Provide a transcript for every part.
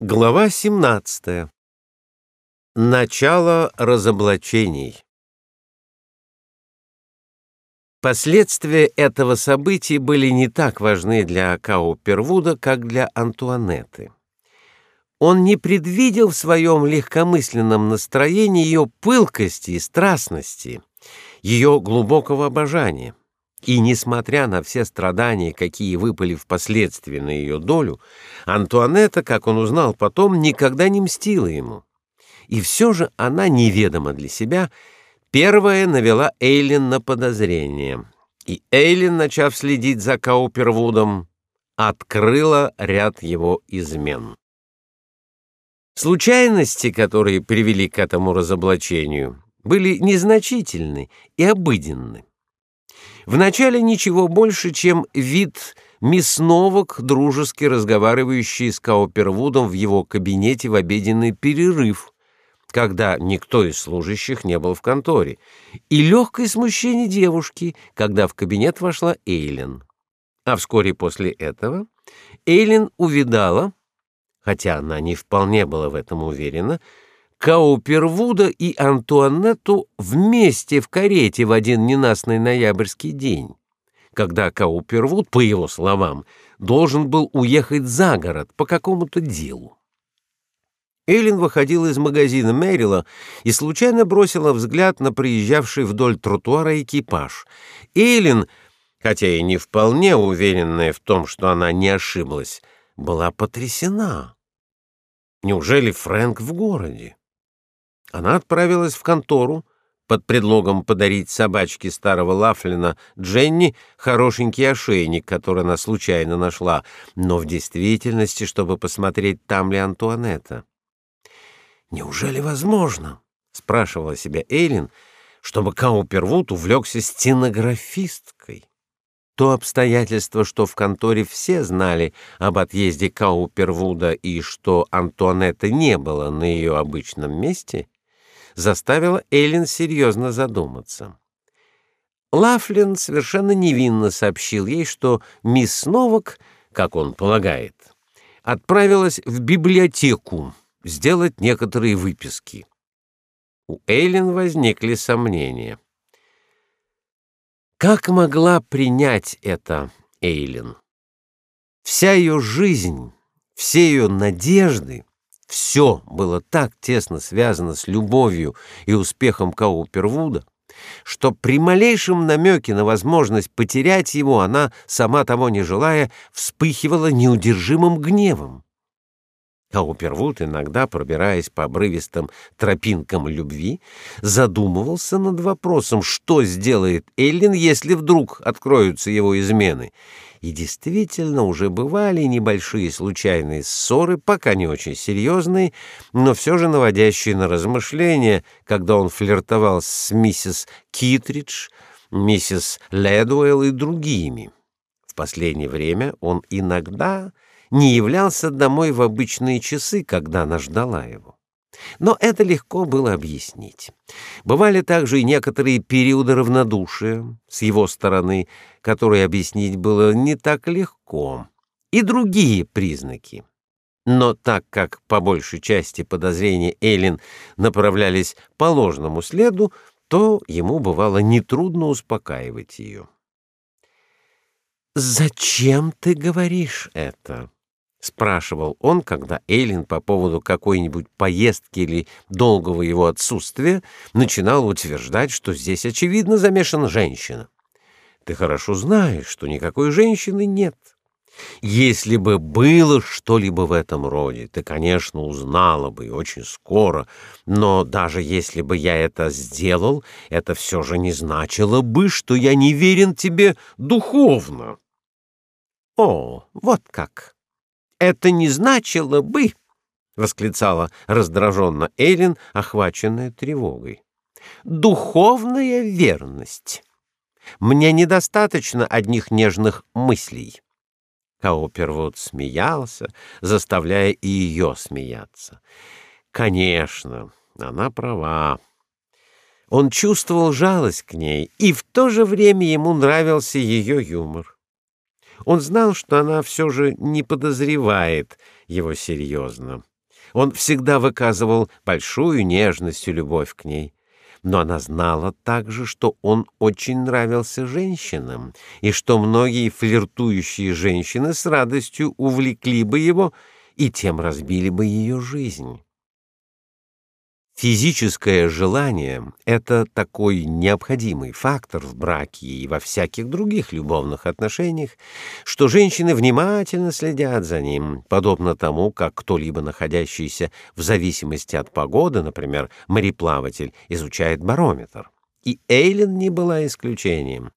Глава 17. Начало разоблачений. Последствия этого события были не так важны для Каупервуда, как для Антуанетты. Он не предвидел в своем легкомысленном настроении ее пылкости и страстности, ее глубокого обожания. И несмотря на все страдания, какие выпали впоследствии на ее долю, Антуанетта, как он узнал потом, никогда не мстила ему. И все же она неведомо для себя первая навела Эйлин на подозрение. И Эйлин, начав следить за Каупервудом, открыла ряд его измен. Случайности, которые привели к этому разоблачению, были незначительны и обыденны. Вначале ничего больше, чем вид мясновок, дружески разговаривающий с Каупервудом в его кабинете в обеденный перерыв, когда никто из служащих не был в конторе, и легкое смущение девушки, когда в кабинет вошла Эйлин. А вскоре после этого Эйлин увидала, хотя она не вполне была в этом уверена, Каупервуда и Антуанетту вместе в карете в один ненастный ноябрьский день, когда Каупервуд, по его словам, должен был уехать за город по какому-то делу. Эллен выходила из магазина Мэрила и случайно бросила взгляд на приезжавший вдоль тротуара экипаж. Эллен, хотя и не вполне уверенная в том, что она не ошиблась, была потрясена. Неужели Фрэнк в городе? Она отправилась в контору под предлогом подарить собачке старого Лафлина Дженни хорошенький ошейник, который она случайно нашла, но в действительности, чтобы посмотреть, там ли Антуанетта. «Неужели возможно?» — спрашивала себя Эйлин, чтобы Каупервуд увлекся стенографисткой. То обстоятельство, что в конторе все знали об отъезде Каупервуда и что Антуанетты не было на ее обычном месте, заставило Эллен серьезно задуматься. Лафлин совершенно невинно сообщил ей, что мисс Новак, как он полагает, отправилась в библиотеку сделать некоторые выписки. У Эллен возникли сомнения. Как могла принять это Эйлин? Вся ее жизнь, все ее надежды все было так тесно связано с любовью и успехом Каупервуда, что при малейшем намеке на возможность потерять его она, сама того не желая, вспыхивала неудержимым гневом. Каупервуд, иногда пробираясь по обрывистым тропинкам любви, задумывался над вопросом, что сделает Эллин, если вдруг откроются его измены, и действительно уже бывали небольшие случайные ссоры, пока не очень серьезные, но все же наводящие на размышления, когда он флиртовал с миссис Китридж, миссис Ледуэлл и другими. В последнее время он иногда не являлся домой в обычные часы, когда она ждала его. Но это легко было объяснить. Бывали также и некоторые периоды равнодушия с его стороны, которые объяснить было не так легко, и другие признаки. Но так как по большей части подозрения Эллен направлялись по ложному следу, то ему бывало нетрудно успокаивать ее. «Зачем ты говоришь это?» Спрашивал он, когда Эйлин по поводу какой-нибудь поездки или долгого его отсутствия начинал утверждать, что здесь очевидно замешана женщина. Ты хорошо знаешь, что никакой женщины нет. Если бы было что-либо в этом роде, ты, конечно, узнала бы и очень скоро, но даже если бы я это сделал, это все же не значило бы, что я не верен тебе духовно. О, вот как! Это не значило бы, восклицала раздраженно Элин, охваченная тревогой. Духовная верность. Мне недостаточно одних нежных мыслей. Каупервуд смеялся, заставляя и ее смеяться. Конечно, она права. Он чувствовал жалость к ней, и в то же время ему нравился ее юмор. Он знал, что она все же не подозревает его серьезно. Он всегда выказывал большую нежность и любовь к ней. Но она знала также, что он очень нравился женщинам, и что многие флиртующие женщины с радостью увлекли бы его и тем разбили бы ее жизнь. Физическое желание — это такой необходимый фактор в браке и во всяких других любовных отношениях, что женщины внимательно следят за ним, подобно тому, как кто-либо, находящийся в зависимости от погоды, например, мореплаватель, изучает барометр. И Эйлин не была исключением.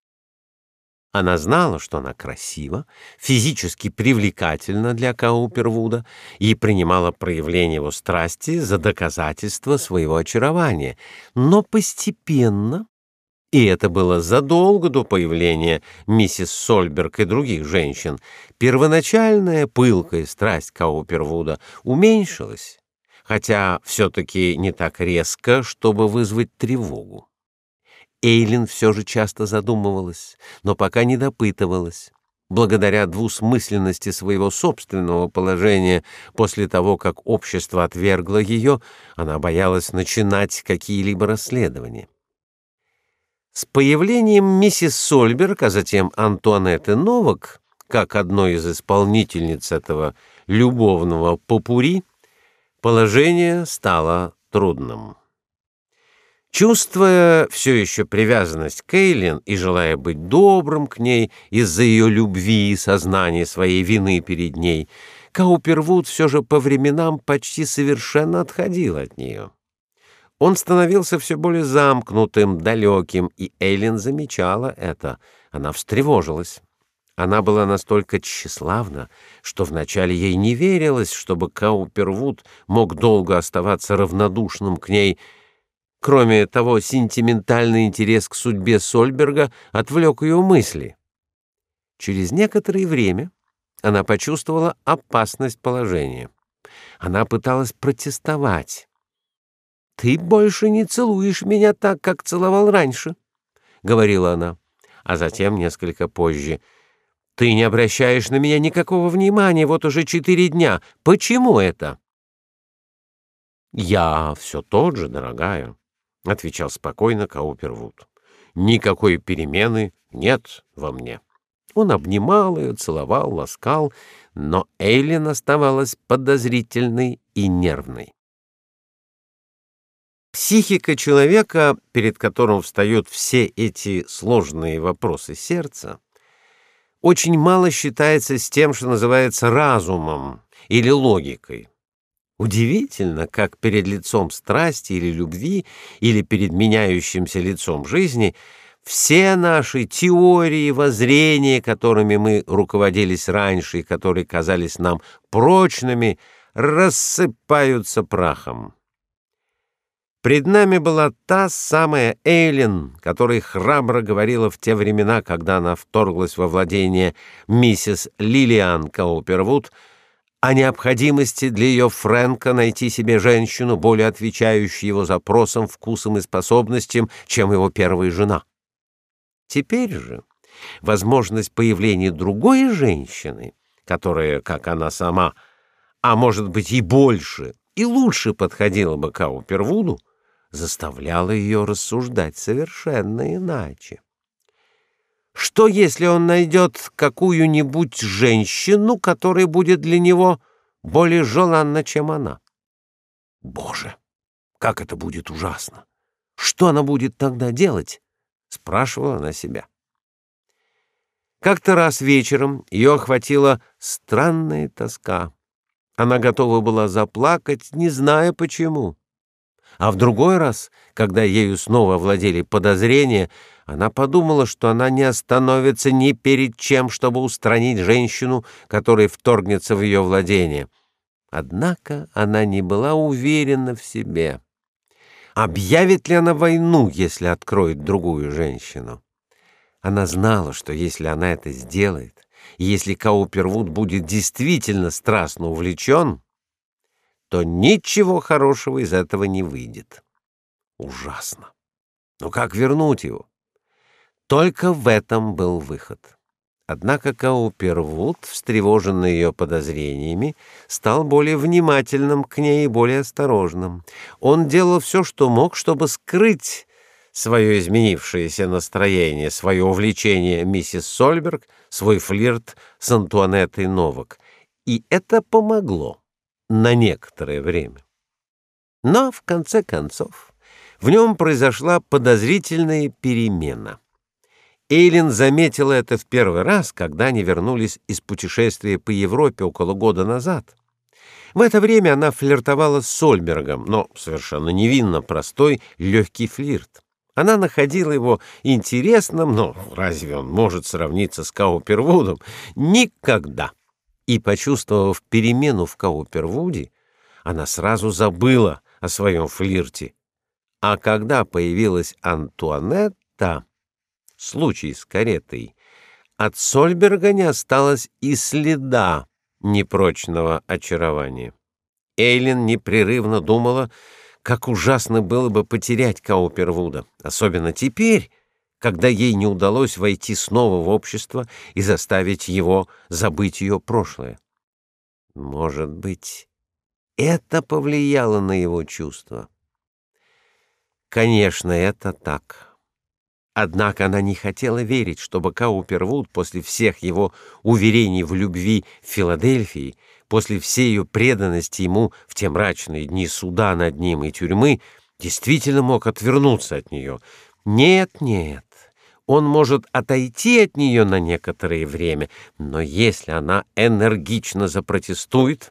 Она знала, что она красива, физически привлекательна для Каупервуда и принимала проявление его страсти за доказательство своего очарования. Но постепенно, и это было задолго до появления миссис Сольберг и других женщин, первоначальная пылкая страсть Каупервуда уменьшилась, хотя все-таки не так резко, чтобы вызвать тревогу. Эйлин все же часто задумывалась, но пока не допытывалась. Благодаря двусмысленности своего собственного положения после того, как общество отвергло ее, она боялась начинать какие-либо расследования. С появлением миссис Сольберг, а затем Антуанетты Новак, как одной из исполнительниц этого любовного попури, положение стало трудным. Чувствуя все еще привязанность к Эйлин и желая быть добрым к ней из-за ее любви и сознания своей вины перед ней, Каупервуд все же по временам почти совершенно отходил от нее. Он становился все более замкнутым, далеким, и Эйлин замечала это. Она встревожилась. Она была настолько тщеславна, что вначале ей не верилось, чтобы Каупервуд мог долго оставаться равнодушным к ней, Кроме того, сентиментальный интерес к судьбе Сольберга отвлек ее мысли. Через некоторое время она почувствовала опасность положения. Она пыталась протестовать. «Ты больше не целуешь меня так, как целовал раньше», — говорила она. А затем, несколько позже, «Ты не обращаешь на меня никакого внимания вот уже четыре дня. Почему это?» «Я все тот же, дорогая. — отвечал спокойно Каупервуд. «Никакой перемены нет во мне». Он обнимал ее, целовал, ласкал, но Эйлин оставалась подозрительной и нервной. Психика человека, перед которым встают все эти сложные вопросы сердца, очень мало считается с тем, что называется разумом или логикой. Удивительно, как перед лицом страсти или любви, или перед меняющимся лицом жизни, все наши теории, воззрения, которыми мы руководились раньше и которые казались нам прочными, рассыпаются прахом. Пред нами была та самая Эйлин, которая храбро говорила в те времена, когда она вторглась во владение миссис Лилиан Каупервуд, о необходимости для ее Фрэнка найти себе женщину, более отвечающую его запросам, вкусам и способностям, чем его первая жена. Теперь же возможность появления другой женщины, которая, как она сама, а может быть и больше, и лучше подходила бы Каупервуду, заставляла ее рассуждать совершенно иначе. Что, если он найдет какую-нибудь женщину, которая будет для него более желанна, чем она? Боже, как это будет ужасно! Что она будет тогда делать? Спрашивала она себя. Как-то раз вечером ее охватила странная тоска. Она готова была заплакать, не зная почему. А в другой раз, когда ею снова овладели подозрения, она подумала, что она не остановится ни перед чем, чтобы устранить женщину, которая вторгнется в ее владение. Однако она не была уверена в себе. Объявит ли она войну, если откроет другую женщину? Она знала, что если она это сделает, и если Каупервуд будет действительно страстно увлечен, то ничего хорошего из этого не выйдет. Ужасно. Но как вернуть его? Только в этом был выход. Однако Каупервуд, встревоженный ее подозрениями, стал более внимательным к ней и более осторожным. Он делал все, что мог, чтобы скрыть свое изменившееся настроение, свое увлечение миссис Сольберг, свой флирт с Антуанеттой Новак. И это помогло на некоторое время. Но, в конце концов, в нем произошла подозрительная перемена. Эйлин заметила это в первый раз, когда они вернулись из путешествия по Европе около года назад. В это время она флиртовала с Сольбергом, но совершенно невинно простой, легкий флирт. Она находила его интересным, но разве он может сравниться с Каупервудом? Никогда. И, почувствовав перемену в Каупервуде, она сразу забыла о своем флирте. А когда появилась Антуанетта, случай с каретой, от Сольберга не осталось и следа непрочного очарования. Эйлин непрерывно думала, как ужасно было бы потерять Каупервуда, особенно теперь, когда ей не удалось войти снова в общество и заставить его забыть ее прошлое. Может быть, это повлияло на его чувства. Конечно, это так. Однако она не хотела верить, чтобы Каупервуд после всех его уверений в любви Филадельфии, после всей ее преданности ему в те мрачные дни суда над ним и тюрьмы, действительно мог отвернуться от нее. Нет, нет. Он может отойти от нее на некоторое время, но если она энергично запротестует,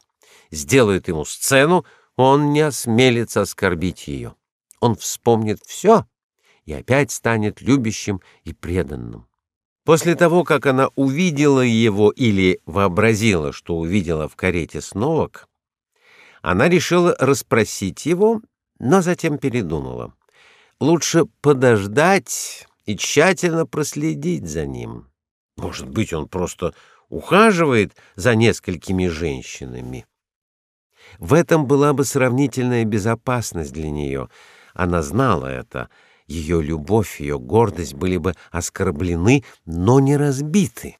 сделает ему сцену, он не осмелится оскорбить ее. Он вспомнит все и опять станет любящим и преданным. После того, как она увидела его или вообразила, что увидела в карете сновок, она решила расспросить его, но затем передумала. Лучше подождать и тщательно проследить за ним. Может быть, он просто ухаживает за несколькими женщинами. В этом была бы сравнительная безопасность для нее. Она знала это — ее любовь, ее гордость были бы оскорблены, но не разбиты.